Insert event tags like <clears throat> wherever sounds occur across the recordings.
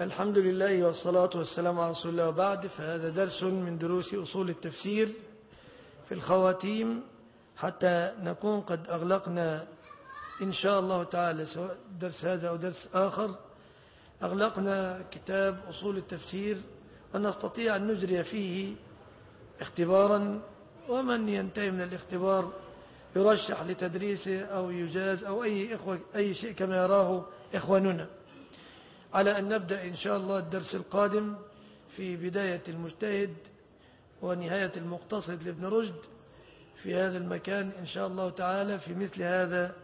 الحمد لله والصلاة والسلام على رسول الله وبعد. فهذا درس من دروس أصول التفسير في الخواتيم. حتى نكون قد أغلقنا إن شاء الله تعالى سواء درس هذا أو درس آخر. أغلقنا كتاب أصول التفسير ونستطيع أن نجري فيه اختبارا. ومن ينتهي من الاختبار يرشح لتدريسه أو يجاز أو أي, إخوة أي شيء كما يراه إخواننا. على أن نبدأ إن شاء الله الدرس القادم في بداية المجتهد ونهاية المقتصد لابن رشد في هذا المكان إن شاء الله تعالى في مثل هذا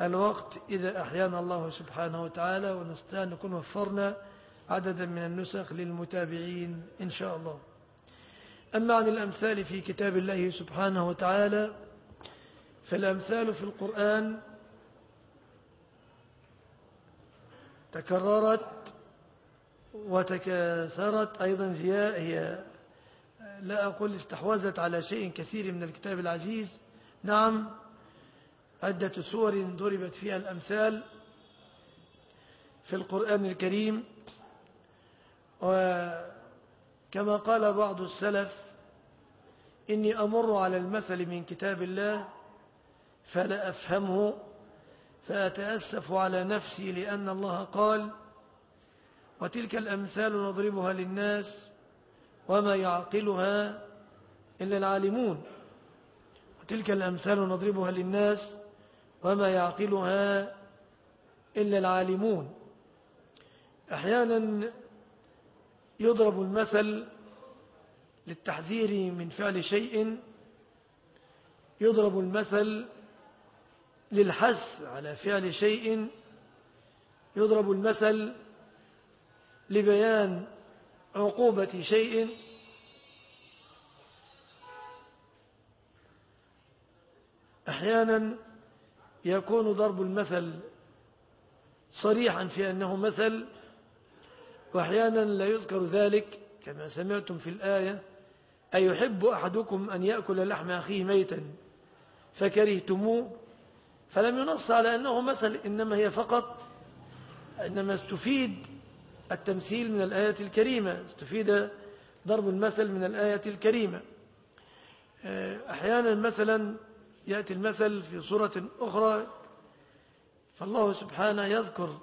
الوقت. إذا أحيانا الله سبحانه وتعالى ونستطيع أن نكون وفرنا عددا من النسخ للمتابعين إن شاء الله. أما عن الأمثال في كتاب الله سبحانه وتعالى فالأمثال في القرآن تكررت وتكاثرت أيضا هي لا أقول استحوذت على شيء كثير من الكتاب العزيز. نعم عدة سور ضربت فيها الأمثال في القرآن الكريم. وكما قال بعض السلف إني أمر على المثل من كتاب الله فلا أفهمه. فأتأسف على نفسي لأن الله قال وتلك الأمثال نضربها للناس وما يعقلها إلا العالمون. وتلك الأمثال نضربها للناس وما يعقلها إلا العالمون. أحيانا يضرب المثل للتحذير من فعل شيء يضرب المثل للحث على فعل شيء يضرب المثل لبيان عقوبة شيء. أحيانا يكون ضرب المثل صريحا في أنه مثل وأحيانا لا يذكر ذلك. كما سمعتم في الآية أيحب أحدكم أن يأكل لحم أخيه ميتا فكرهتموه؟ فلم ينص على أنه مثل إنما هي فقط إنما استفيد التمثيل من الآية الكريمة استفيد ضرب المثل من الآية الكريمة. أحيانا مثلا يأتي المثل في صورة أخرى فالله سبحانه يذكر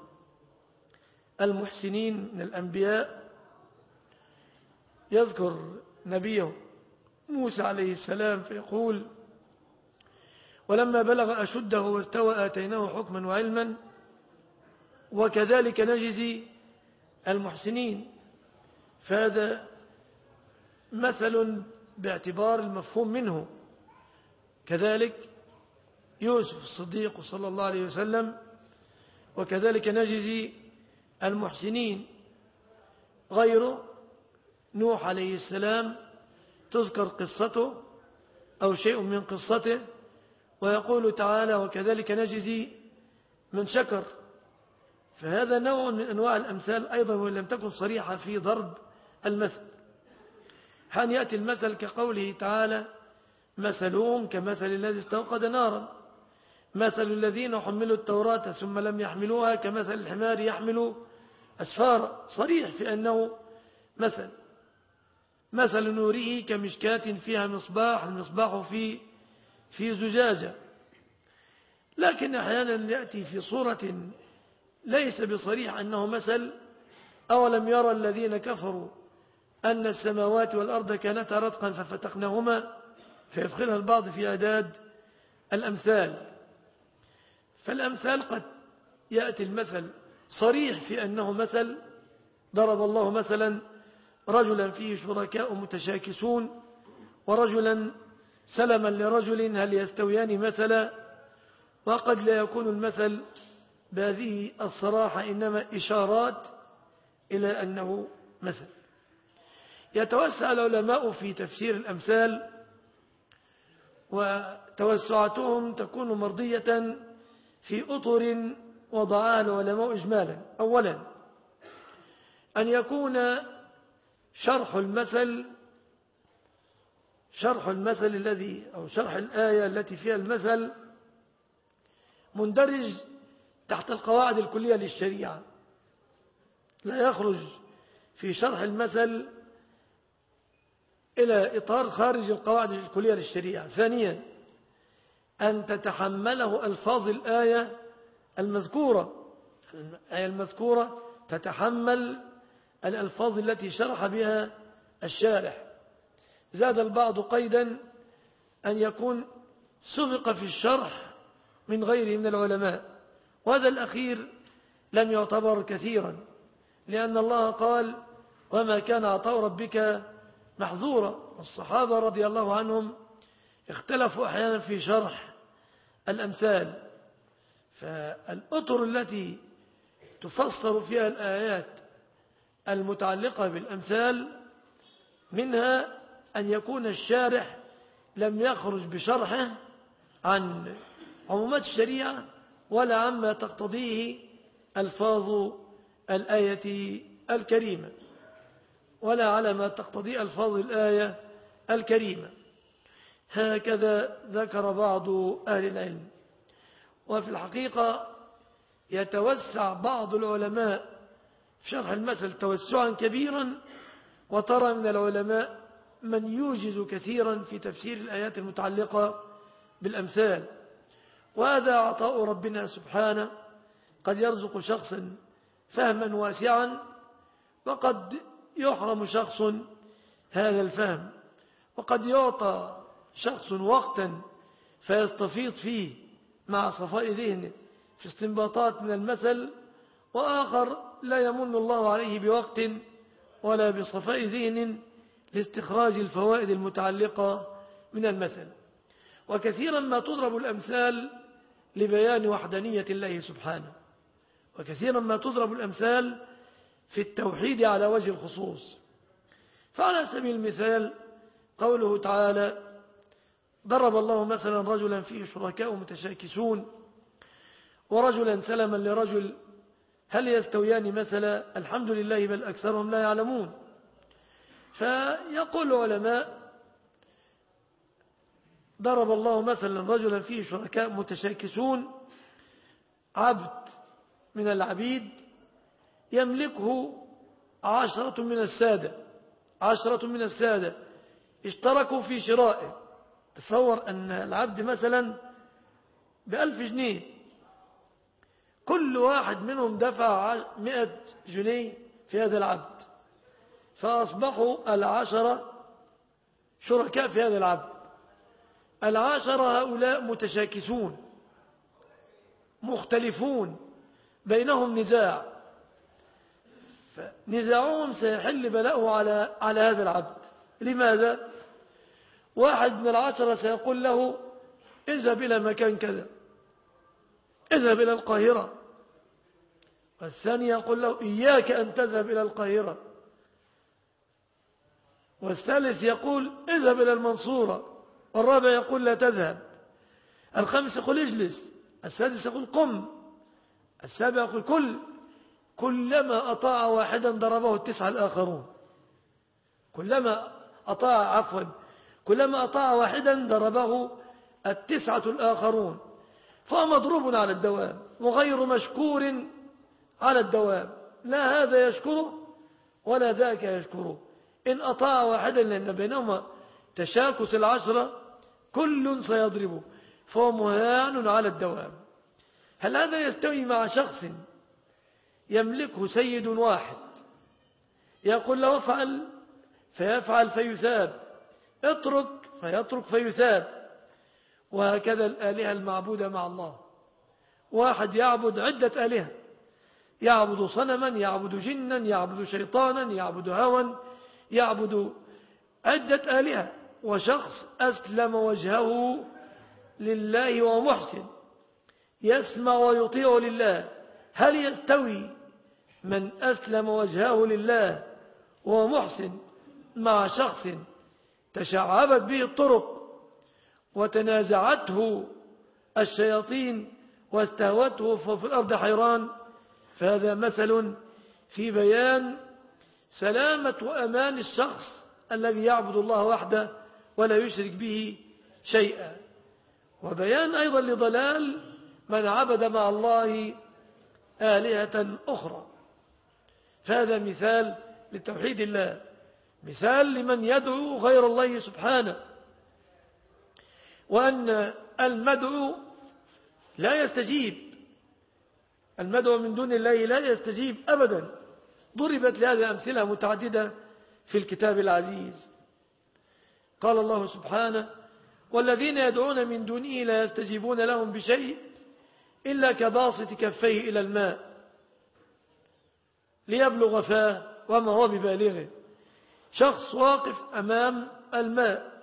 المحسنين من الأنبياء يذكر نبيه موسى عليه السلام فيقول ولما بلغ أشده واستوى آتيناه حكما وعلما وكذلك نجزي المحسنين. فهذا مثل باعتبار المفهوم منه. كذلك يوسف الصديق صلى الله عليه وسلم وكذلك نجزي المحسنين. غيره نوح عليه السلام تذكر قصته أو شيء من قصته ويقول تعالى وكذلك نجزي من شكر. فهذا نوع من أنواع الأمثال أيضا وإن لم تكن صريحة في ضرب المثل. حان يأتي المثل كقوله تعالى مثلهم كمثل الذي استوقد نارا مثل الذين حملوا التوراة ثم لم يحملوها كمثل الحمار يحمل أسفارا صريح في أنه مثل. مثل نوره كمشكاة فيها مصباح المصباح في في زجاجة. لكن أحيانا يأتي في صورة ليس بصريح أنه مثل أولم يرى الذين كفروا أن السماوات والأرض كانتا رتقا ففتقناهما فيدخلها البعض في أعداد الأمثال. فالأمثال قد يأتي المثل. صريح في أنه مثل ضرب الله مثلا رجلا فيه شركاء متشاكسون ورجلا سلما لرجل هل يستويان مثلا؟ وقد لا يكون المثل بهذه الصراحة إنما إشارات إلى أنه مثل. يتوسع العلماء في تفسير الأمثال وتوسعاتهم تكون مرضية في أطر وضعها العلماء إجمالا. أولا أن يكون شرح المثل شرح المثل الذي أو شرح الآية التي فيها المثل مندرج تحت القواعد الكلية للشريعة. لا يخرج في شرح المثل إلى إطار خارج القواعد الكلية للشريعة. ثانيا أن تتحمله ألفاظ الآية المذكورة. الآية المذكورة تتحمل الألفاظ التي شرح بها الشارح. زاد البعض قيدا أن يكون سبق في الشرح من غيره من العلماء وهذا الأخير لم يعتبر كثيرا لأن الله قال وما كان عطاء ربك محظورا. الصحابة رضي الله عنهم اختلفوا أحيانا في شرح الأمثال فالأطر التي تفسر فيها الآيات المتعلقة بالأمثال منها أن يكون الشارح لم يخرج بشرحه عن عمومات الشريعة ولا عما تقتضيه ألفاظ الآية الكريمة ولا على ما تقتضي ألفاظ الآية الكريمة. هكذا ذكر بعض أهل العلم. وفي الحقيقة يتوسع بعض العلماء في شرح المثل توسعا كبيرا وترى من العلماء من يوجز كثيرا في تفسير الآيات المتعلقة بالأمثال. وهذا عطاء ربنا سبحانه. قد يرزق شخصا فهما واسعا وقد يحرم شخص هذا الفهم وقد يعطى شخص وقتا فيستفيض فيه مع صفاء ذهنه في استنباطات من المثل وآخر لا يمن الله عليه بوقت ولا بصفاء ذهن لاستخراج الفوائد المتعلقة من المثل. وكثيرا ما تضرب الأمثال لبيان وحدانية الله سبحانه. وكثيرا ما تضرب الأمثال في التوحيد على وجه الخصوص. فعلى سبيل المثال قوله تعالى ضرب الله مثلا رجلا فيه شركاء متشاكسون ورجلا سلما لرجل هل يستويان مثلا؟ الحمد لله بل أكثرهم لا يعلمون. فيقول العلماء ضرب الله مثلا رجلا فيه شركاء متشاكسون عبد من العبيد يملكه عشرة من السادة عشرة من السادة اشتركوا في شرائه. تصور أن العبد مثلا بألف جنيه كل واحد منهم دفع مئة جنيه في هذا العبد. فأصبحوا العشرة شركاء في هذا العبد. العشرة هؤلاء متشاكسون مختلفون بينهم نزاع. فنزاعهم سيحل بلاؤه على على هذا العبد. لماذا؟ واحد من العشرة سيقول له اذهب إلى مكان كذا. اذهب إلى القاهرة. والثاني يقول له إياك أن تذهب إلى القاهرة. والثالث يقول اذهب إلى المنصورة والرابع يقول لا تذهب. الخامس يقول اجلس السادس يقول قم السابع يقول كل كلما أطاع واحدا ضربه التسعة الآخرون. كلما أطاع عفوا كلما أطاع واحدا ضربه التسعة الآخرون. فهو مضروب على الدوام وغير مشكور على الدوام. لا هذا يشكره ولا ذاك يشكره. إن أطاع واحدا لأن بينهما تشاكس العشرة كل سيضربه فهو مهان على الدوام. هل هذا يستوي مع شخص يملكه سيد واحد يقول له افعل فيفعل فيثاب اترك فيترك فيثاب وهكذا الآلهة المعبودة مع الله. واحد يعبد عدة آلهة يعبد صنما يعبد جنا يعبد شيطانا يعبد هوى يعبد عدة آلهة وشخص أسلم وجهه لله ومحسن يسمع ويطيع لله. هل يستوي من أسلم وجهه لله وهو محسن مع شخص تشعبت به الطرق وتنازعته الشياطين واستهوته ففي الأرض حيران؟ فهذا مثل في بيان سلامة وأمان الشخص الذي يعبد الله وحده ولا يشرك به شيئا. وبيان أيضا لضلال من عبد مع الله آلهة أخرى. فهذا مثال لتوحيد الله. مثال لمن يدعو غير الله سبحانه. وأن المدعو لا يستجيب. المدعو من دون الله لا يستجيب أبدا. ضربت لهذه أمثلة متعددة في الكتاب العزيز. قال الله سبحانه والذين يدعون من دونه لا يستجيبون لهم بشيء إلا كباسط كفيه إلى الماء ليبلغ فاه وما هو ببالغه. شخص واقف أمام الماء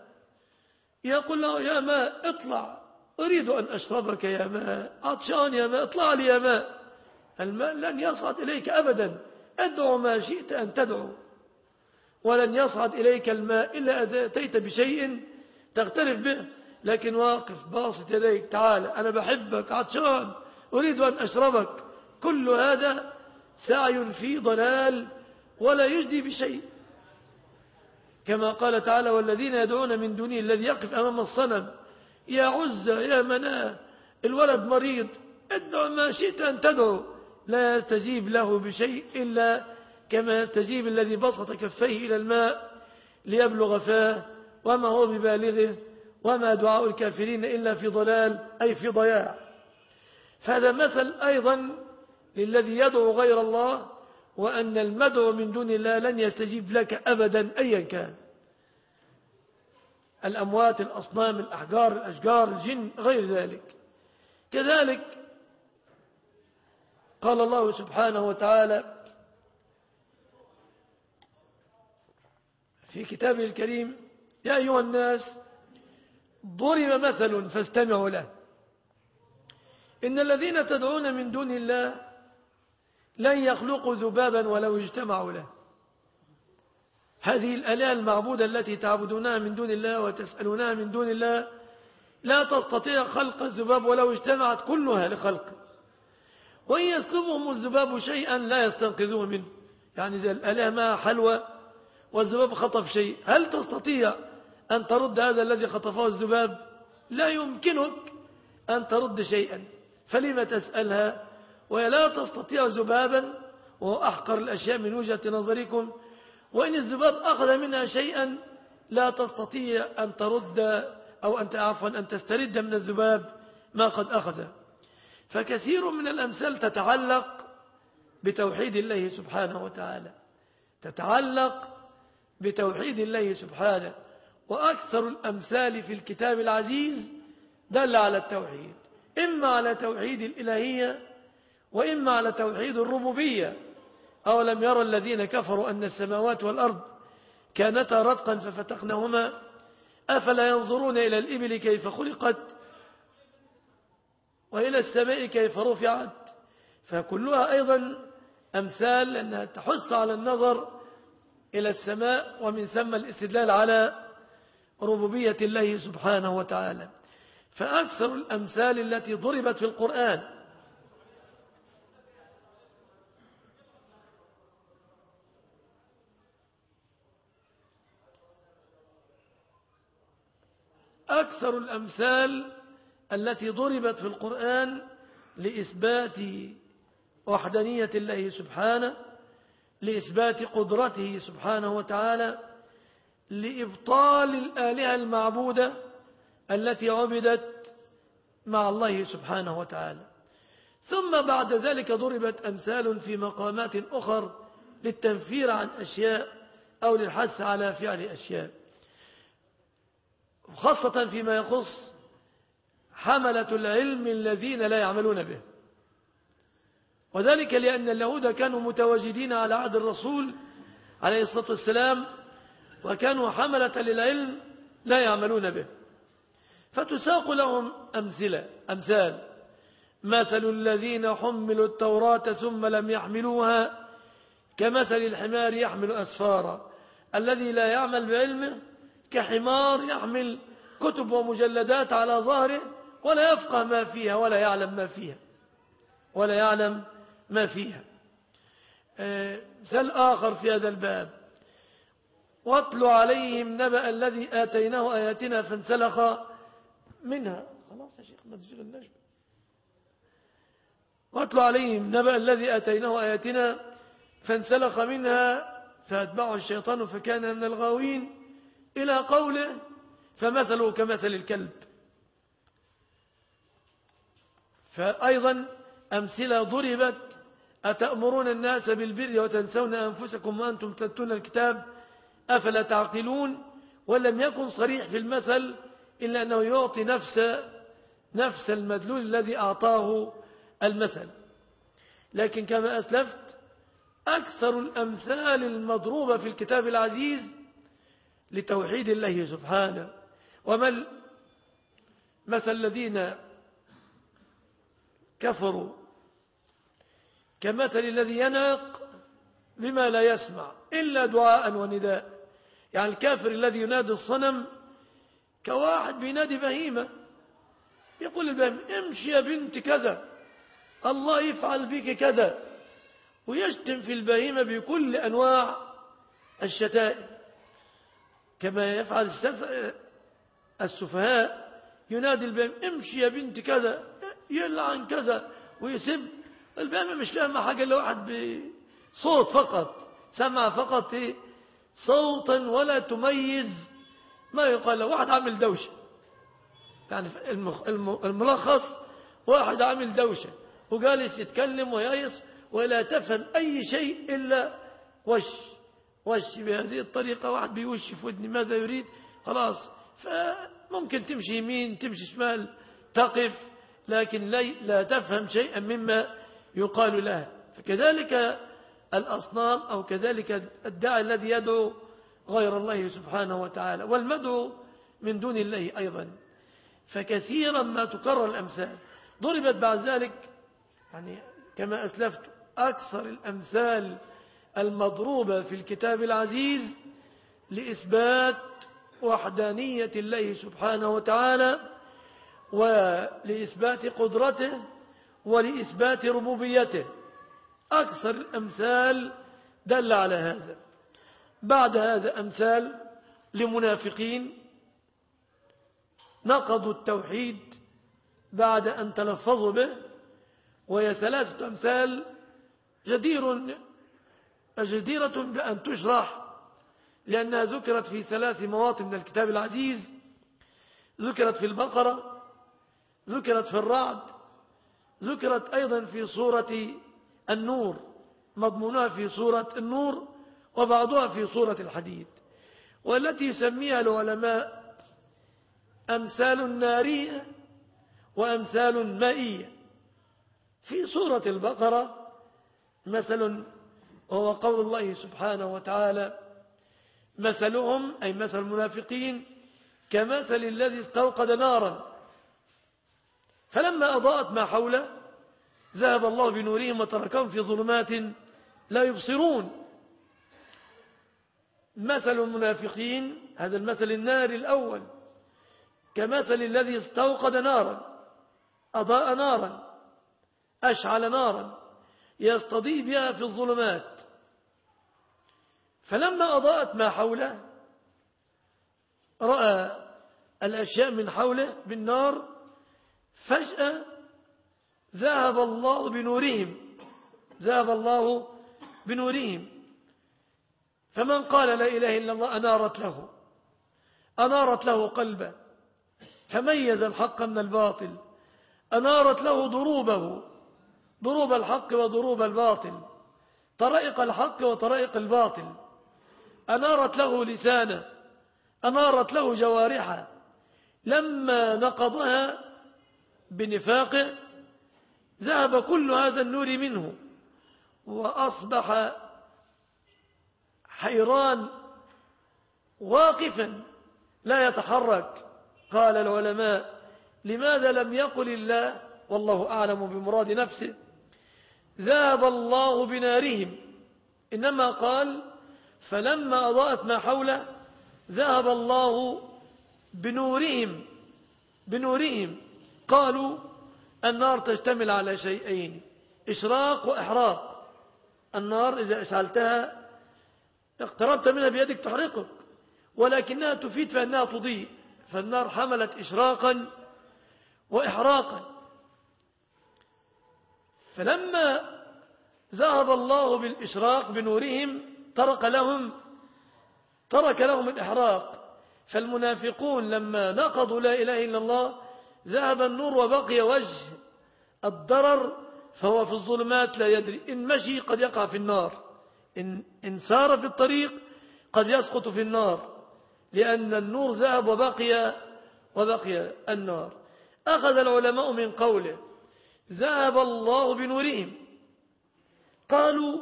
يقول له يا ماء اطلع أريد أن أشربك يا ماء عطشان يا ماء اطلع لي يا ماء. الماء لن يصعد إليك أبدا. أدعو ما شئت أن تدعو. ولن يصعد إليك الماء إلا أتيت بشيء تغترف به. لكن واقف باسط يديك تعال أنا بحبك عطشان أريد أن أشربك. كل هذا سعي في ضلال ولا يجدي بشيء. كما قال تعالى والذين يدعون من دونه الذي يقف أمام الصنم يا عزة يا مناة الولد مريض ادعو ما شئت أن تدعو. لا يستجيب له بشيء إلا كما يستجيب الذي بسط كفيه إلى الماء ليبلغ فاه وما هو ببالغه وما دعاء الكافرين إلا في ضلال أي في ضياع. فهذا مثل أيضا للذي يدعو غير الله وأن المدعو من دون الله لن يستجيب لك أبدا أيا كان. الأموات الأصنام الأحجار الأشجار الجن غير ذلك. كذلك قال الله سبحانه وتعالى في كتابه الكريم يا أيها الناس ضرب مثل فاستمعوا له. إن الذين تدعون من دون الله لن يخلقوا ذبابا ولو اجتمعوا له. هذه الآلهة المعبودة التي تعبدونها من دون الله وتسألونها من دون الله لا تستطيع خلق الذباب ولو اجتمعت كلها لخلقه وإن يسلبهم الذباب شيئا لا يستنقذوه منه. يعني الآلهة ما حلوى والذباب خطف شيء هل تستطيع أن ترد هذا الذي خطفه الذباب؟ لا يمكنك أن ترد شيئا. فلما تسألها؟ وهي لا تستطيع ذبابا. وهو أحقر الأشياء من وجهة نظركم. وإن الذباب أخذ منها شيئا لا تستطيع أن ترد أو أن عفوا أن تسترد من الذباب ما قد أخذ. فكثير من الأمثال تتعلق بتوحيد الله سبحانه وتعالى. تتعلق بتوحيد الله سبحانه. وأكثر الأمثال في الكتاب العزيز دل على التوحيد. إما على توحيد الإلهية وإما على توحيد الربوبية. أولم يرى الذين كفروا أن السماوات والأرض كانتا رتقا ففتقناهما؟ أفلا ينظرون إلى الإبل كيف خلقت؟ وإلى السماء كيف رفعت؟ فكلها أيضا أمثال أنها تحث على النظر إلى السماء ومن ثم الاستدلال على ربوبية الله سبحانه وتعالى. فأكثر الأمثال التي ضربت في القرآن. أكثر الأمثال التي ضربت في القرآن لإثبات وحدانية الله سبحانه لإثبات قدرته سبحانه وتعالى لإبطال الآلهة المعبودة التي عبدت مع الله سبحانه وتعالى. ثم بعد ذلك ضربت أمثال في مقامات أخر للتنفير عن أشياء أو للحث على فعل أشياء خاصة فيما يخص حملة العلم الذين لا يعملون به. وذلك لأن اليهود كانوا متواجدين على عهد الرسول عليه الصلاة والسلام وكانوا حملة للعلم لا يعملون به. فتساق لهم أمثلة أمثال. مثل الذين حملوا التوراة ثم لم يحملوها كمثل الحمار يحمل أسفارا. الذي لا يعمل بعلمه كحمار يحمل كتب ومجلدات على ظهره ولا يفقه ما فيها ولا يعلم ما فيها ولا يعلم ما فيها. مثال آخر في هذا الباب. واتل عليهم نبأ الذي آتيناه آياتنا فانسلخ منها. خلاص يا شيخ ما تشغلناش واتل عليهم نبأ الذي آتيناه آياتنا فانسلخ منها فأتبعه الشيطان فكان من الغاوين إلى قوله فمثله كمثل الكلب. فأيضا أمثلة ضربت أتأمرون الناس بالبر وتنسون أنفسكم وأنتم تتلون الكتاب أفلا تعقلون؟ ولم يكن صريح في المثل إلا أنه يعطي نفس نفس المدلول الذي أعطاه المثل. لكن كما أسلفت أكثر الأمثال المضروبة في الكتاب العزيز لتوحيد الله سبحانه. وما مثل الذين كفروا. كمثل الذي ينعق بما لا يسمع إلا دعاء ونداء. يعني الكافر الذي ينادي الصنم كواحد بينادي بهيمة. يقول البهيمة امشي يا بنت كذا الله يفعل بك كذا. ويشتم في البهيمة بكل أنواع الشتائم. كما يفعل السفهاء ينادي البهيمة امشي يا بنت كذا. يلعن كذا ويسب. البهيمة مش فاهمة حاجة إلا واحد بصوت فقط. سمع فقط إيه؟ صوتا ولا تميز. ما يقال له واحد عامل دوشة. يعني الملخص واحد عامل دوشة. وجالس يتكلم وييص ولا تفهم أي شيء إلا وش وش بهذه الطريقة. واحد بيوش في ودني ماذا يريد؟ خلاص. فممكن تمشي يمين تمشي شمال تقف. لكن لا تفهم شيئا مما يقال لها. فكذلك الأصنام أو كذلك الداعي الذي يدعو غير الله سبحانه وتعالى والمدعو من دون الله أيضا. فكثيرا ما تكرر الأمثال. ضربت بعد ذلك يعني كما أسلفت أكثر الأمثال المضروبة في الكتاب العزيز لإثبات وحدانية الله سبحانه وتعالى ولإثبات قدرته ولإثبات ربوبيته. أكثر الأمثال دل على هذا. بعد هذا أمثال لمنافقين. نقضوا التوحيد بعد أن تلفظوا به. وهي ثلاثة أمثال جدير جديرة بأن تشرح لأنها ذكرت في ثلاث مواطن من الكتاب العزيز. ذكرت في البقرة ذكرت في الرعد ذكرت أيضا في سورة النور مضمونها في سورة النور وبعضها في سورة الحديد والتي يسميها العلماء أمثال نارية وأمثال مائية في سورة البقرة مثل وهو قول الله سبحانه وتعالى مثلهم أي مثل المنافقين كمثل الذي استوقد نارا. فلما أضاءت ما حوله ذهب الله بنورهم وتركهم في ظلمات لا يبصرون. مثل المنافقين هذا المثل النار الأول كمثل الذي استوقد نارا أضاء نارا أشعل نارا يستضيء بها في الظلمات. فلما أضاءت ما حوله رأى الأشياء من حوله بالنار فجأة ذهب الله بنورهم. ذهب الله بنورهم. فمن قال لا إله إلا الله أنارت له. أنارت له قلبه. فميز الحق من الباطل. أنارت له ضروبه. ضروب الحق وضروب الباطل. طرائق الحق وطرائق الباطل. أنارت له لسانه. أنارت له جوارحه. لما نقضها بنفاقه ذهب كل هذا النور منه وأصبح حيران واقفا لا يتحرك. قال العلماء لماذا لم يقل الله؟ والله أعلم بمراد نفسه. ذهب الله بنارهم. إنما قال فلما أضاءت ما حوله ذهب الله بنورهم بنورهم. قالوا النار تشتمل على شيئين إشراق وإحراق. النار إذا أشعلتها اقتربت منها بيدك تحرقك ولكنها تفيد فإنها تضيء. فالنار حملت إشراقا وإحراقا. فلما ذهب الله بالإشراق بنورهم ترك لهم ترك لهم الإحراق. فالمنافقون لما نقضوا لا إله إلا الله ذهب النور وبقي وجه الضرر فهو في الظلمات لا يدري. إن مشي قد يقع في النار. إن, إن سار في الطريق قد يسقط في النار. لأن النور ذهب وبقي وبقي النار. أخذ العلماء من قوله ذهب الله بنورهم. قالوا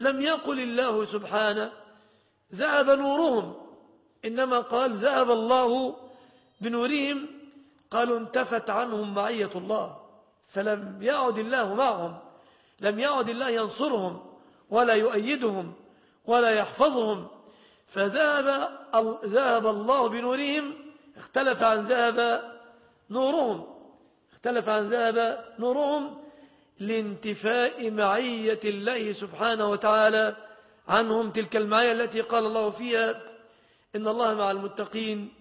لم يقل الله سبحانه. ذهب نورهم. إنما قال ذهب الله بنورهم. قالوا انتفت عنهم معية الله فلم يعد الله معهم لم يعد الله ينصرهم ولا يؤيدهم ولا يحفظهم. فذهب ذهب الله بنورهم اختلف عن ذهب نورهم اختلف عن ذهب نورهم لانتفاء معية الله سبحانه وتعالى عنهم. تلك المعية التي قال الله فيها إن الله مع المتقين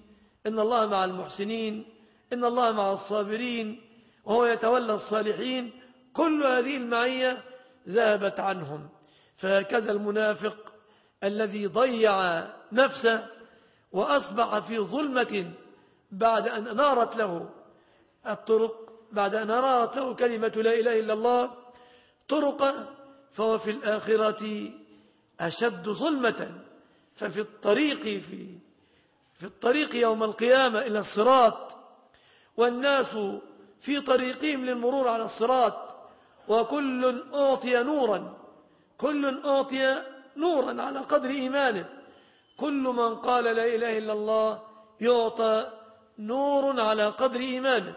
إن الله مع المحسنين إن الله مع الصابرين وهو يتولى الصالحين. كل هذه المعية ذهبت عنهم. فهكذا المنافق الذي ضيع نفسه وأصبح في ظلمة بعد أن أنارت له الطرق بعد أن أنارت له كلمة لا إله إلا الله طرق فهو في الآخرة أشد ظلمة. ففي الطريق في في الطريق يوم القيامة إلى الصراط والناس في طريقهم للمرور على الصراط وكل أعطي نورا كل أعطي نورا على قدر إيمانه. كل من قال لا إله إلا الله يعطى نور على قدر إيمانه.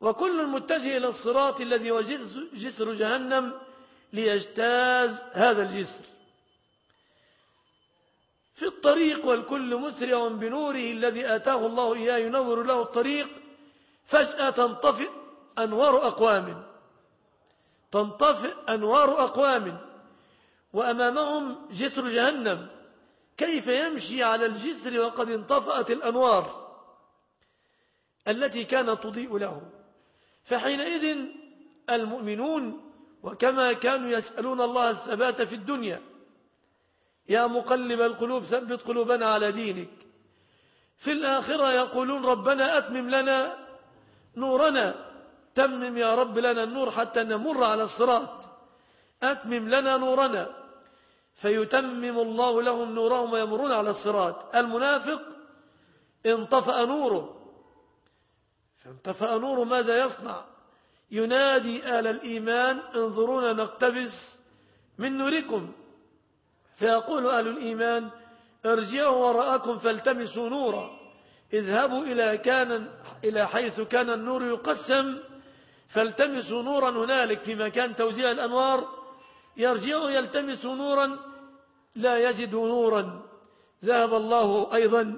وكل متجه إلى الصراط الذي هو جسر جهنم ليجتاز هذا الجسر. في الطريق والكل مسرع بنوره الذي آتاه الله إياه ينور له الطريق فجأة تنطفئ أنوار أقوام. تنطفئ أنوار أقوام. وأمامهم جسر جهنم. كيف يمشي على الجسر وقد انطفأت الأنوار التي كانت تضيء له. فحينئذ المؤمنون وكما كانوا يسألون الله الثبات في الدنيا. يا مقلب القلوب ثبت قلوبنا على دينك. في الآخرة يقولون ربنا أتمم لنا نورنا. تمم يا رب لنا النور حتى نمر على الصراط. أتمم لنا نورنا. فيتمم الله لهم نورهم ويمرون على الصراط. المنافق انطفأ نوره. فانطفأ نوره ماذا يصنع؟ ينادي آل الإيمان انظرونا نقتبس من نوركم. فيقول أهل الإيمان ارجعوا وراءكم فالتمسوا نورا. اذهبوا إلى, كان إلى حيث كان النور يقسم فالتمسوا نورا هنالك في مكان توزيع الأنوار. يرجعوا يلتمسوا نورا لا يجدوا نورا. ذهب الله أيضا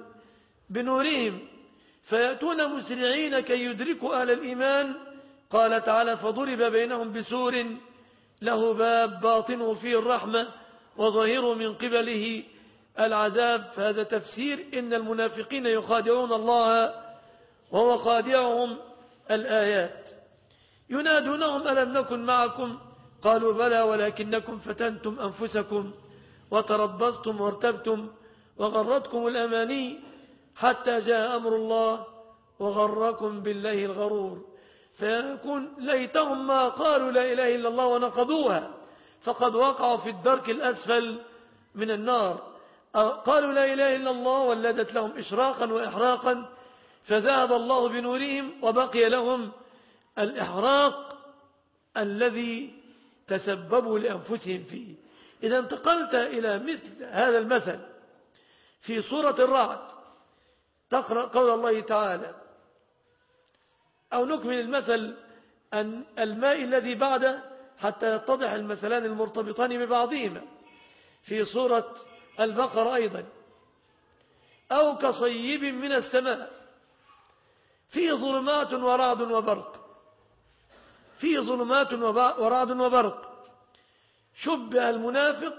بنورهم. فيأتون مسرعين كي يدركوا أهل الإيمان. قال تعالى فضرب بينهم بسور له باب باطنه فيه الرحمة. وظهير من قبله العذاب فهذا تفسير إن المنافقين يخادعون الله وهو خادعهم الآيات. ينادونهم ألم نكن معكم؟ قالوا بلى ولكنكم فتنتم أنفسكم وتربصتم وارتبتم وغرتكم الأماني حتى جاء أمر الله وغركم بالله الغرور. فيكون ليتهم ما قالوا لا إله إلا الله ونقضوها. فقد وقعوا في الدرك الأسفل من النار. قالوا لا إله إلا الله ولدت لهم إشراقا وإحراقا فذهب الله بنورهم وبقي لهم الإحراق الذي تسببوا لأنفسهم فيه. إذا انتقلت إلى مثل هذا المثل في سورة الرعد تقرأ قول الله تعالى. أو نكمل المثل أن الماء الذي بعده حتى يتضح المثلان المرتبطان ببعضهما. في سورة البقرة أيضا. أو كصيب من السماء. فيه ظلمات ورعد وبرق. فيه ظلمات ورعد وبرق. شبه المنافق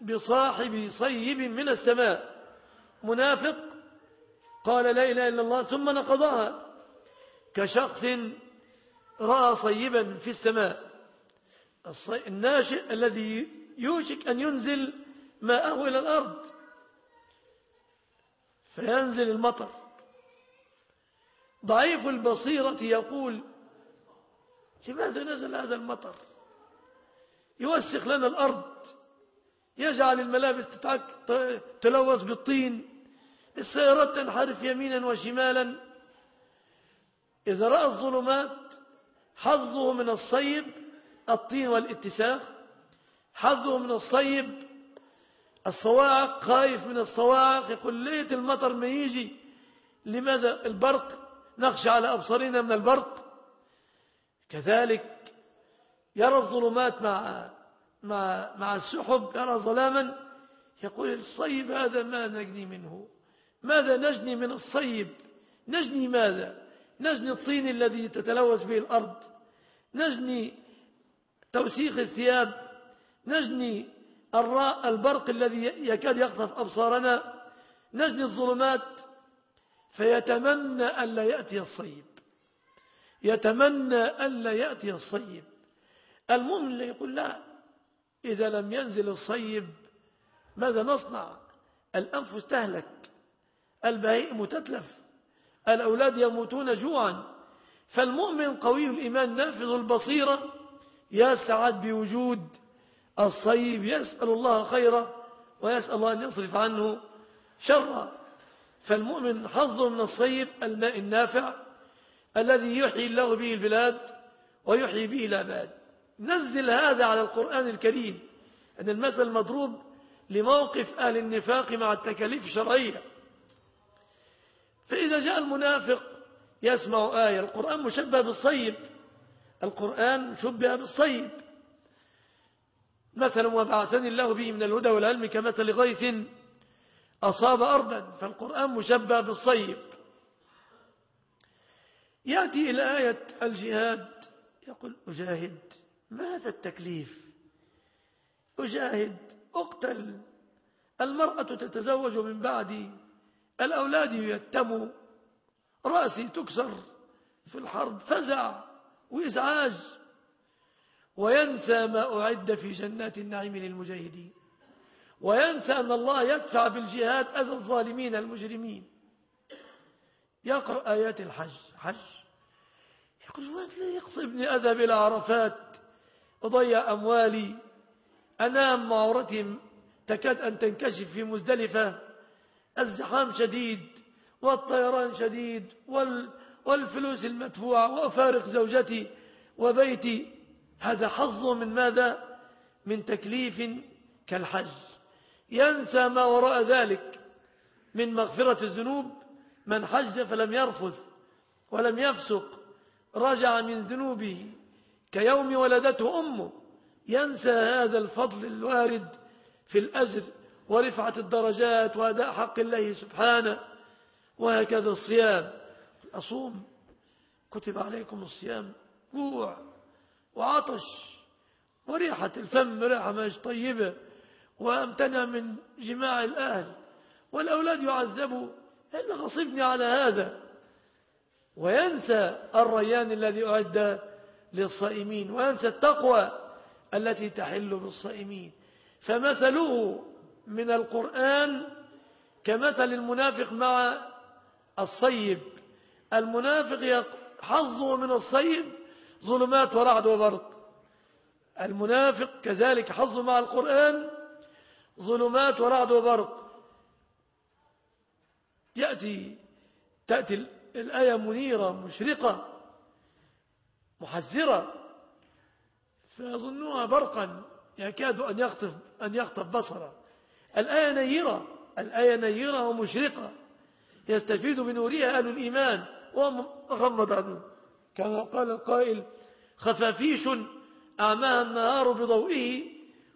بصاحب صيب من السماء. منافق قال لا إله إلا الله ثم نقضها. كشخص رأى صيبا في السماء. الناشئ الذي يوشك أن ينزل ماءه إلى الأرض. فينزل المطر. ضعيف البصيرة يقول لماذا نزل هذا المطر؟ يوسخ لنا الأرض. يجعل الملابس تلوث بالطين. السيارات تنحرف يمينا وشمالا. إذا رأى الظلمات حظه من الصيب الطين والاتساخ حظه من الصيب الصواعق خايف من الصواعق يقول ليت المطر ما يجي لماذا البرق؟ نخشى على أبصارنا من البرق. كذلك يرى الظلمات مع مع مع السحب يرى ظلاما يقول الصيب هذا ما نجني منه. ماذا نجني من الصيب؟ نجني ماذا؟ نجني الطين الذي تتلوث به الأرض. نجني توسيخ الثياب نجني البرق الذي يكاد يخطف أبصارنا نجني الظلمات فيتمنى ألا يأتي الصيب. يتمنى ألا يأتي الصيب. المؤمن يقول لا إذا لم ينزل الصيب ماذا نصنع؟ الأنفس تهلك البهيئم تتلف الأولاد يموتون جوعا. فالمؤمن قوي الإيمان نافذ البصيرة يسعد بوجود الصيب يسأل الله خيرا ويسأل الله أن يصرف عنه شرا. فالمؤمن حظه من الصيب الماء النافع الذي يحيي الله به البلاد ويحيي به العباد. نزل هذا على القرآن الكريم أن المثل مضروب لموقف أهل النفاق مع التكاليف الشرعية. فإذا جاء المنافق يسمع آية القرآن مشبه بالصيب. القرآن شبه بالصيب مثلا وبعثني الله به من الهدى والعلم كمثل غيث أصاب أرضا فالقرآن مشبه بالصيب يأتي إلى آية الجهاد. يقول أجاهد ماذا التكليف؟ أجاهد أقتل. المرأة تتزوج من بعدي الأولاد يتموا. رأسي تكسر في الحرب فزع. وإزعاج وينسى ما أعد في جنات النعيم للمجاهدين. وينسى أن الله يدفع بالجهاد أذى الظالمين المجرمين. يقرأ آيات الحج. حج. يقول يقصبني أذهب إلى عرفات أضيع أموالي. أنام مع عورتهم تكاد أن تنكشف في مزدلفة. الزحام شديد والطيران شديد وال والفلوس المدفوعة وأفارق زوجتي وبيتي هذا حظ من ماذا؟ من تكليف كالحج. ينسى ما وراء ذلك من مغفرة الذنوب. من حج فلم يرفث ولم يفسق رجع من ذنوبه كيوم ولدته أمه. ينسى هذا الفضل الوارد في الأجر ورفعة الدرجات وأداء حق الله سبحانه وهكذا الصيام. أصوم. كتب عليكم الصيام. جوع. وعطش. وريحة الفم ريحة مش طيبة. وأمتنع من جماع الأهل. والأولاد يعذبوا. إلا غصبني على هذا؟ وينسى الريان الذي أعد للصائمين. وينسى التقوى التي تحل بالصائمين. فمثله من القرآن كمثل المنافق مع الصيب. المنافق حظه من الصيب ظلمات ورعد وبرق المنافق كذلك حظه مع القرآن ظلمات ورعد وبرق يأتي تأتي الآية منيرة مشرقة محذرة فيظنوها برقا يكاد أن يخطف, أن يخطف بصرا الآية نيرة الآية نيرة ومشرقة. يستفيد بنورها أهل الإيمان. وغمض عنه. كما قال القائل خفافيش أعماها النهار بضوئه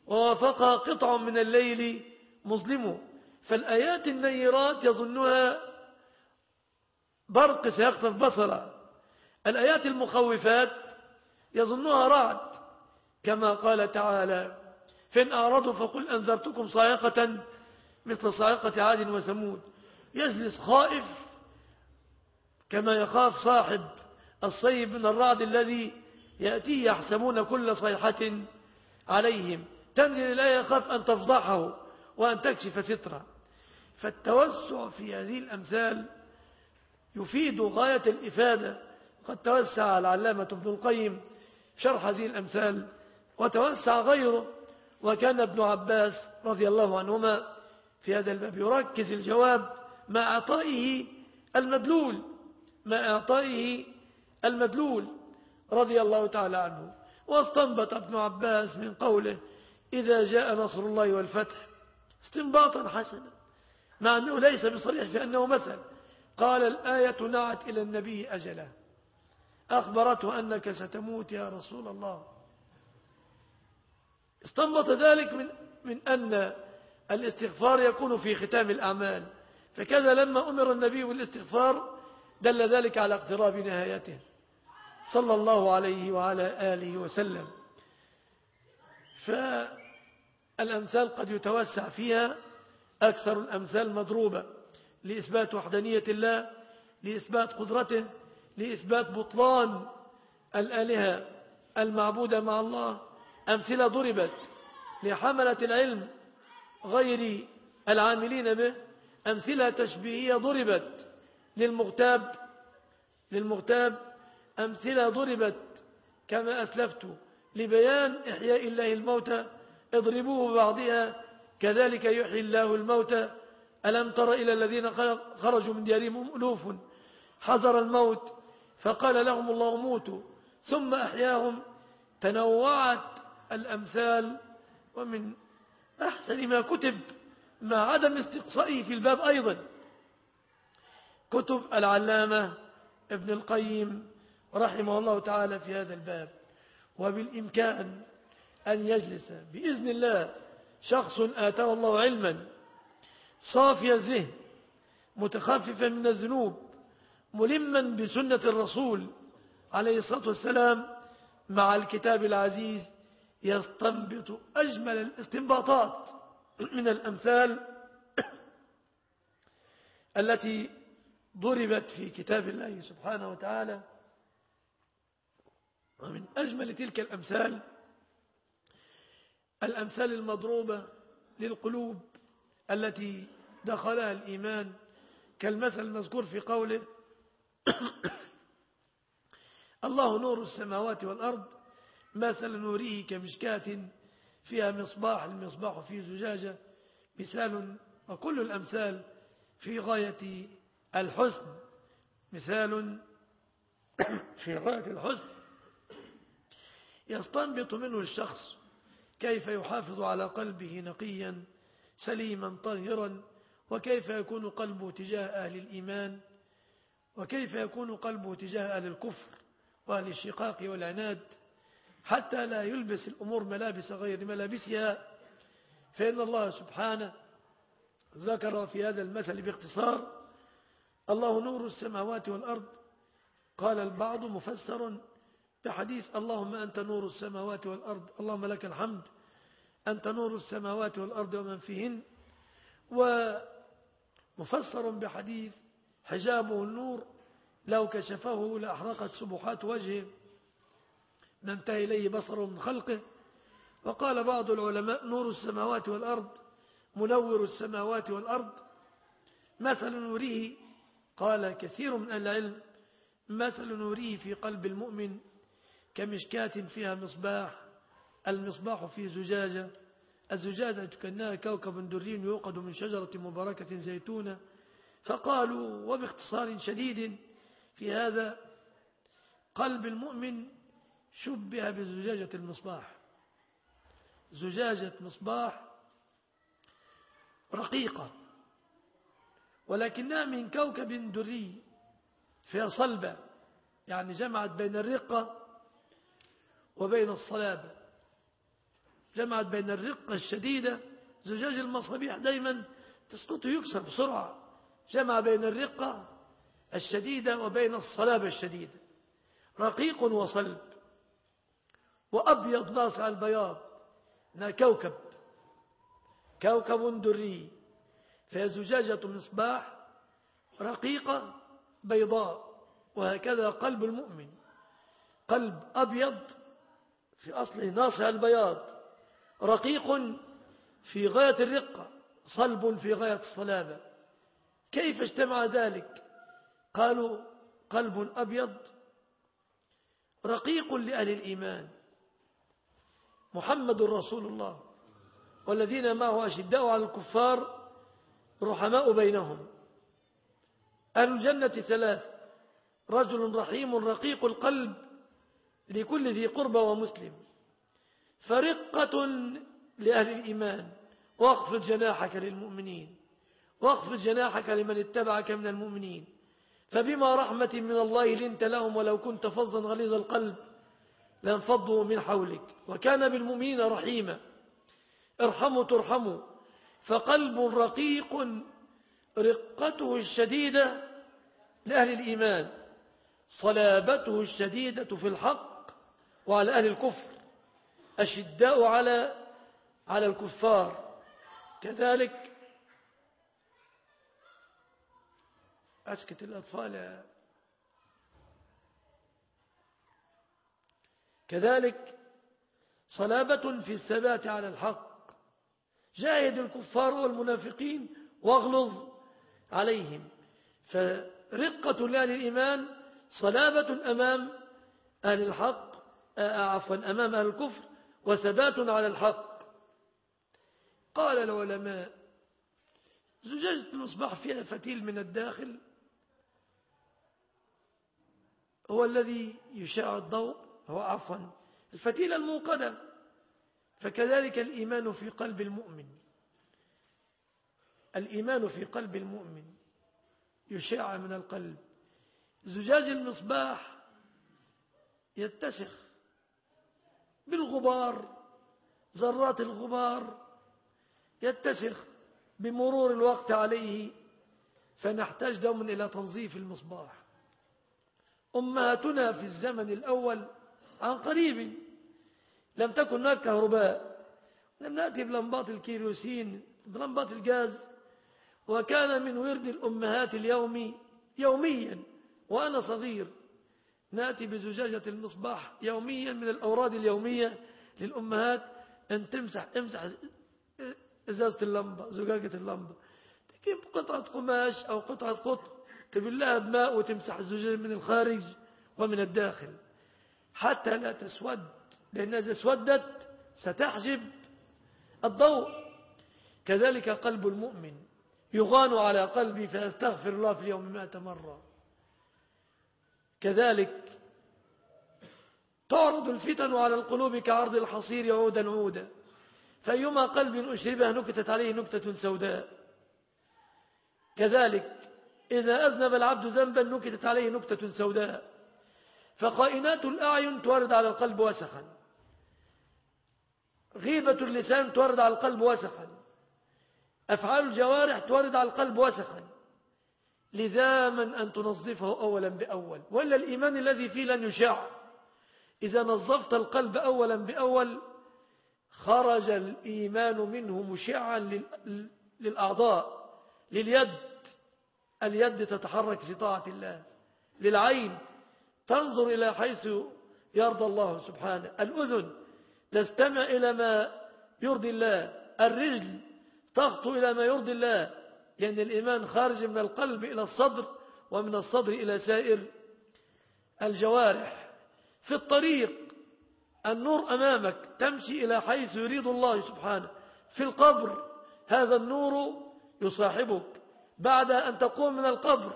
ووافقها قطع من الليل. مظلم فالآيات النيرات يظنها برق سيخطف بصرا الآيات المخوفات يظنها رعد. كما قال تعالى فإن أعرضوا فقل أنذرتكم صاعقة مثل صاعقة عاد وثمود. يجلس خائف كما يخاف صاحب الصيب من الرعد الذي يأتيه يحسبون كل صيحة عليهم. تنزل الآية يخاف أن تفضحه وأن تكشف ستره. فالتوسع في هذه الأمثال يفيد غاية الإفادة. قد توسع العلامة ابن القيم شرح هذه الأمثال وتوسع غيره. وكان ابن عباس رضي الله عنهما في هذا الباب يركز الجواب مع إعطائه المدلول. مع إعطائه المدلول رضي الله تعالى عنه. واستنبط ابن عباس من قوله إذا جاء نصر الله والفتح استنباطا حسنا مع أنه ليس بصريح في أنه مثل. قال الآية نعت إلى النبي أجله أخبرته أنك ستموت يا رسول الله. استنبط ذلك من, من أن الاستغفار يكون في ختام الأعمال. فكذا لما أمر النبي بالاستغفار دل ذلك على اقتراب نهايته. صلى الله عليه وعلى آله وسلم. فالأمثال قد يتوسع فيها أكثر الأمثال مضروبة. لإثبات وحدانية الله لإثبات قدرته لإثبات بطلان الآلهة المعبودة مع الله. أمثلة ضربت لحملة العلم غير العاملين به. أمثلة تشبيهية ضربت للمغتاب للمغتاب أمثلة ضربت كما أسلفت لبيان إحياء الله الموتى اضربوه ببعضها كذلك يحيي الله الموتى ألم تر إلى الذين خرجوا من ديارهم ألوف حذر الموت فقال لهم الله موتوا ثم أحياهم. تنوعت الأمثال ومن أحسن ما كتب مع عدم استقصائه في الباب أيضا. كتب العلامة ابن القيم رحمه الله تعالى في هذا الباب. وبالإمكان أن يجلس بإذن الله شخص آتاه الله علما صافي الذهن متخففا من الذنوب ملما بسنة الرسول عليه الصلاة والسلام مع الكتاب العزيز يستنبط أجمل الاستنباطات من الأمثال التي ضربت في كتاب الله سبحانه وتعالى. ومن أجمل تلك الأمثال الأمثال المضروبة للقلوب التي دخلها الإيمان كالمثل المذكور في قوله <coughs> الله نور السماوات والأرض مثل نوره كمشكاة فيها مصباح المصباح فيه زجاجة مثال وكل الأمثال في غاية الحسن مثال <clears throat> في غاية الحسن يستنبط منه الشخص كيف يحافظ على قلبه نقيا سليما طاهرا وكيف يكون قلبه تجاه أهل الإيمان وكيف يكون قلبه تجاه أهل الكفر وأهل الشقاق والعناد. حتى لا يلبس الأمور ملابس غير ملابسها. فإن الله سبحانه ذكر في هذا المثل باختصار الله نور السماوات والأرض. قال البعض مفسر بحديث اللهم أنت نور السماوات والأرض اللهم لك الحمد أنت نور السماوات والأرض ومن فيهن. ومفسر بحديث حجابه النور لو كشفه لأحرقت سبحات وجهه. ننتهي إليه بصره من خلقه. وقال بعض العلماء نور السماوات والأرض منور السماوات والأرض. مثل نوره قال كثير من أهل العلم مثل نوره في قلب المؤمن كمشكاة فيها مصباح المصباح في زجاجة الزجاجة كأنها كوكب دري يوقد من شجرة مباركة زيتونة. فقالوا وباختصار شديد في هذا قلب المؤمن شبه بزجاجة المصباح. زجاجة مصباح رقيقة. ولكنها من كوكب دري فيها صلبة يعني جمعت بين الرقة وبين الصلابة. جمعت بين الرقة الشديدة زجاج المصابيح دايما تسقط يكسر بسرعة. جمع بين الرقة الشديدة وبين الصلابة الشديدة. رقيق وصلب وأبيض ناصع البياض إنها كوكب كوكب دري. فهي زجاجة مصباح رقيقة بيضاء وهكذا قلب المؤمن. قلب أبيض في أصله ناصع البياض رقيق في غاية الرقة صلب في غاية الصلابة. كيف اجتمع ذلك؟ قالوا قلب أبيض رقيق لأهل الإيمان. محمد رسول الله والذين معه أشداء على الكفار رحماء بينهم. أهل الجنة ثلاث رجل رحيم رقيق القلب لكل ذي قربى ومسلم. فرقة لأهل الإيمان واخفض جناحك للمؤمنين واخفض جناحك لمن اتبعك من المؤمنين. فبما رحمة من الله لنت لهم ولو كنت فظا غليظ القلب لانفضوا من حولك. وكان بالمؤمنين رحيما ارحموا ترحموا. فقلب رقيق رقته الشديدة لأهل الإيمان صلابته الشديدة في الحق وعلى أهل الكفر أشداء على على الكفار. كذلك أسكت الأطفال. كذلك صلابة في الثبات على الحق جاهد الكفار والمنافقين واغلظ عليهم. فرقة لأهل الإيمان صلابة أمام أهل الحق عفوا أمام أهل الكفر وثبات على الحق. قال العلماء زجاجة المصباح فيها فتيل من الداخل هو الذي يشاع الضوء هو عفوا الفتيلة الموقدة. فكذلك الإيمان في قلب المؤمن. الإيمان في قلب المؤمن يشاع من القلب. زجاج المصباح يتسخ بالغبار ذرات الغبار يتسخ بمرور الوقت عليه فنحتاج دوما إلى تنظيف المصباح. أمهاتنا في الزمن الأول عن قريب لم تكن هناك كهرباء. لم نأتي بلمبات الكيروسين بلمبات الغاز. وكان من ورد الأمهات اليومي يوميا وأنا صغير نأتي بزجاجة المصباح يوميا من الأوراد اليومية للأمهات. أن تمسح امسح إزازة اللمبة زجاجة اللمبة. تجيب قطعة قماش أو قطعة قطن تبلها بماء وتمسح الزجاجة من الخارج ومن الداخل. حتى لا تسود. لأن إذا اسودت ستحجب الضوء. كذلك قلب المؤمن يغان على قلبي فيستغفر الله في اليوم مائة مرة. كذلك تعرض الفتن على القلوب كعرض الحصير عودا عودا. فأيما قلب أشربها نكتت عليه نكتة سوداء. كذلك إذا أذنب العبد ذنبا نكتت عليه نكتة سوداء. فقائنات الأعين تورد على القلب وسخا. غيبة اللسان تورد على القلب وسخا. أفعال الجوارح تورد على القلب وسخا. لذاما أن تنظفه أولا بأول؟ ولا الإيمان الذي فيه لن يشع إذا نظفت القلب أولا بأول خرج الإيمان منه مشعا للأعضاء لليد. اليد تتحرك في طاعة الله. للعين تنظر إلى حيث يرضى الله سبحانه. الأذن تستمع إلى ما يرضي الله. الرجل تخطو إلى ما يرضي الله. لأن الإيمان خارج من القلب إلى الصدر ومن الصدر إلى سائر الجوارح. في الطريق النور أمامك تمشي إلى حيث يريد الله سبحانه. في القبر هذا النور يصاحبك. بعد أن تقوم من القبر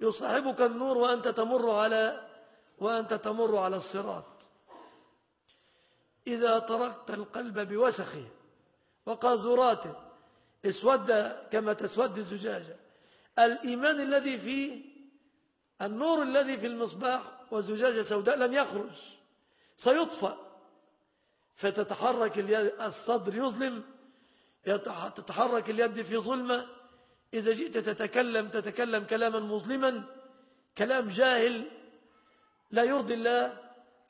يصاحبك النور وأنت تمر على وأنت تمر على الصراط. إذا تركت القلب بوسخه وقاذوراته اسود كما تسود الزجاجة الإيمان الذي فيه النور الذي في المصباح وزجاجة سوداء لن يخرج سيطفأ. فتتحرك اليد الصدر يظلم تتحرك اليد في ظلمة. إذا جئت تتكلم تتكلم كلاما مظلما كلام جاهل لا يرضي الله.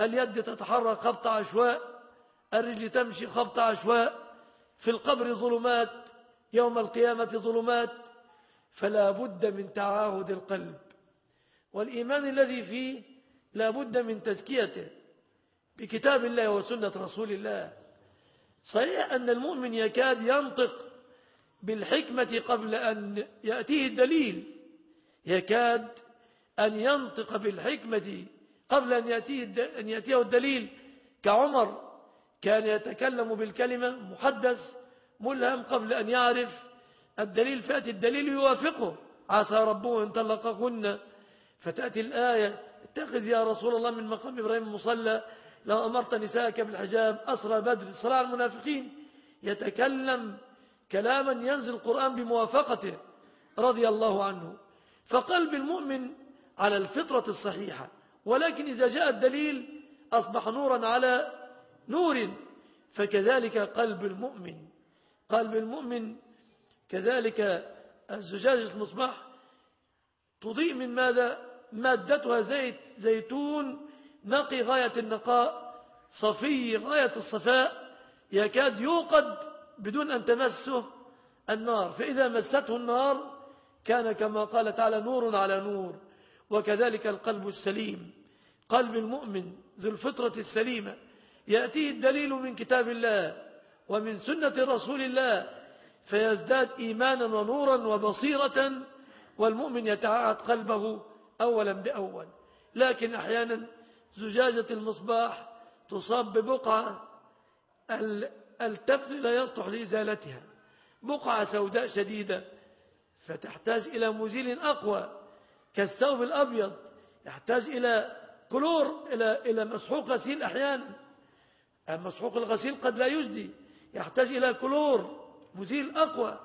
اليد تتحرك خبط عشواء. الرجل تمشي خبط عشواء في القبر ظلمات يوم القيامة ظلمات فلا بد من تعاهد القلب. والإيمان الذي فيه لا بد من تزكيته بكتاب الله وسنة رسول الله. صحيح أن المؤمن يكاد ينطق بالحكمة قبل أن يأتيه الدليل. يكاد أن ينطق بالحكمة قبل أن يأتيه, الدليل كعمر. كان يتكلم بالكلمة محدث ملهم قبل أن يعرف. الدليل فأتي الدليل يوافقه. عسى ربه إن طلقكن فتأتي الآية اتخذ يا رسول الله من مقام إبراهيم مصلى لو أمرت نساءك بالحجاب أسرى بدر صراع المنافقين. يتكلم كلاما ينزل القرآن بموافقته رضي الله عنه. فقلب المؤمن على الفطرة الصحيحة. ولكن إذا جاء الدليل أصبح نورا على نور فكذلك قلب المؤمن. قلب المؤمن كذلك الزجاجة المصباح تضيء من ماذا؟ مادتها زيت زيتون نقي غاية النقاء صفي غاية الصفاء. يكاد يوقد بدون أن تمسه النار. فإذا مسته النار كان كما قال تعالى نور على نور. وكذلك القلب السليم. قلب المؤمن ذو الفطرة السليمة. يأتيه الدليل من كتاب الله ومن سنة رسول الله فيزداد إيمانا ونورا وبصيرة والمؤمن يتعاهد قلبه أولا بأول. لكن أحيانا زجاجة المصباح تصاب ببقعة التفل لا يصلح لإزالتها. بقعة سوداء شديدة فتحتاج إلى مزيل أقوى كالثوب الأبيض. يحتاج إلى كلور إلى إلى مسحوق غسيل أحيانا. مسحوق الغسيل قد لا يجدي يحتاج إلى كلور مزيل أقوى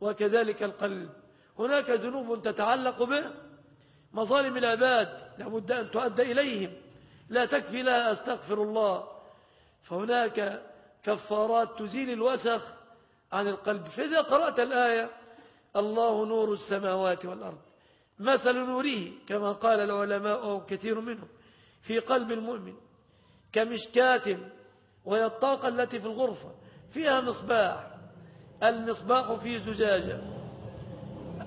وكذلك القلب. هناك ذنوب تتعلق به مظالم العباد لابد أن تؤدى إليهم. لا تكفي لها أستغفر الله. فهناك كفارات تزيل الوسخ عن القلب. فإذا قرأت الآية الله نور السماوات والأرض. مثل نوره كما قال العلماء أو كثير منهم في قلب المؤمن كمشكاة وهي الطاقة التي في الغرفة فيها مصباح. المصباح في زجاجة.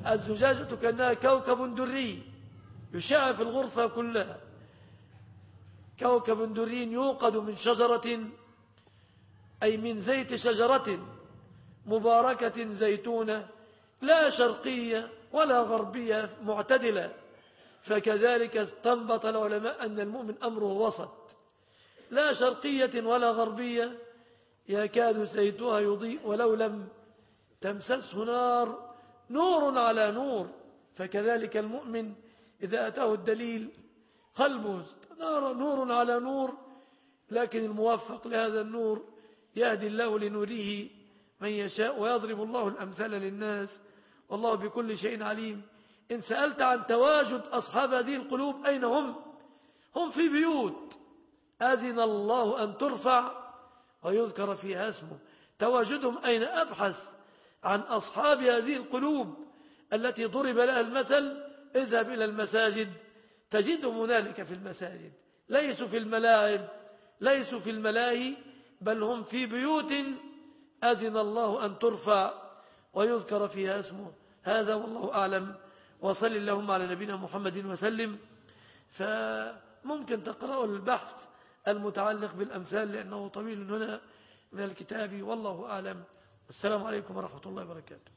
الزجاجة كأنها كوكب دري يشع في الغرفة كلها. كوكب دري يوقد من شجرة أي من زيت شجرة مباركة زيتونة لا شرقية ولا غربية معتدلة. فكذلك استنبط العلماء أن المؤمن أمره وسط. لا شرقية ولا غربية. يكاد زيتها يضيء ولو لم تمسسه نار. نور على نور. فكذلك المؤمن إذا أتاه الدليل قلبه نور على نور. لكن الموفق لهذا النور يهدي الله لنوره من يشاء ويضرب الله الأمثال للناس. والله بكل شيء عليم. إن سألت عن تواجد أصحاب هذه القلوب أين هم؟ هم في بيوت. أذن الله أن ترفع ويذكر فيها اسمه. تواجدهم أين أبحث عن أصحاب هذه القلوب التي ضرب لها المثل؟ اذهب إلى المساجد. تجدهم هنالك في المساجد. ليسوا في الملاعب ليسوا في الملاهي بل هم في بيوت. أذن الله أن ترفع ويذكر فيها اسمه. هذا والله أعلم. وصل اللهم على نبينا محمد وسلم. فممكن تقرأوا البحث المتعلق بالأمثال لأنه طويل هنا من الكتاب والله أعلم. والسلام عليكم ورحمة الله وبركاته.